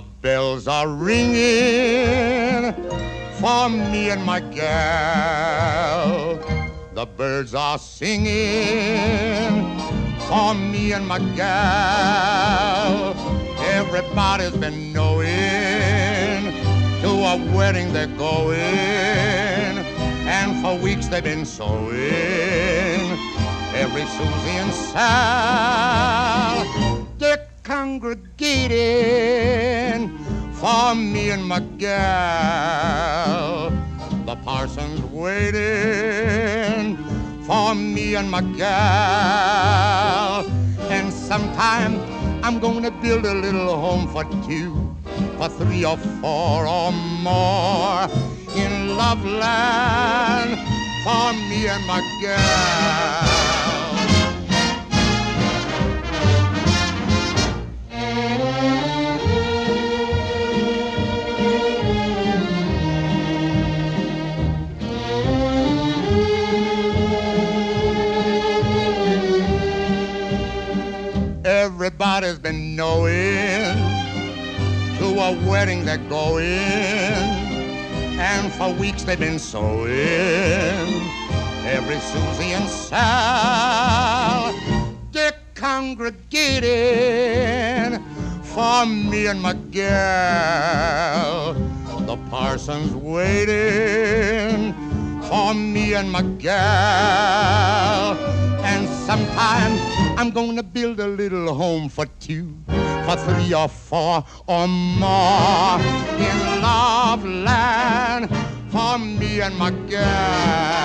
The bells are ringing for me and my gal. The birds are singing for me and my gal. Everybody's been knowing to a wedding they're going, and for weeks they've been sewing. Every Susie and Sal, for me and my gal. The parson's waiting for me and my gal. And sometime I'm gonna build a little home for two, for three or four or more in Loveland for me and my gal. Everybody's been knowing to a wedding they're going, and for weeks they've been sewing. Every Susie and Sal, they're congregating for me and my gal. The parson's waiting for me and my gal. I'm gonna build a little home for two, for three or four or more in love land for me and my gal.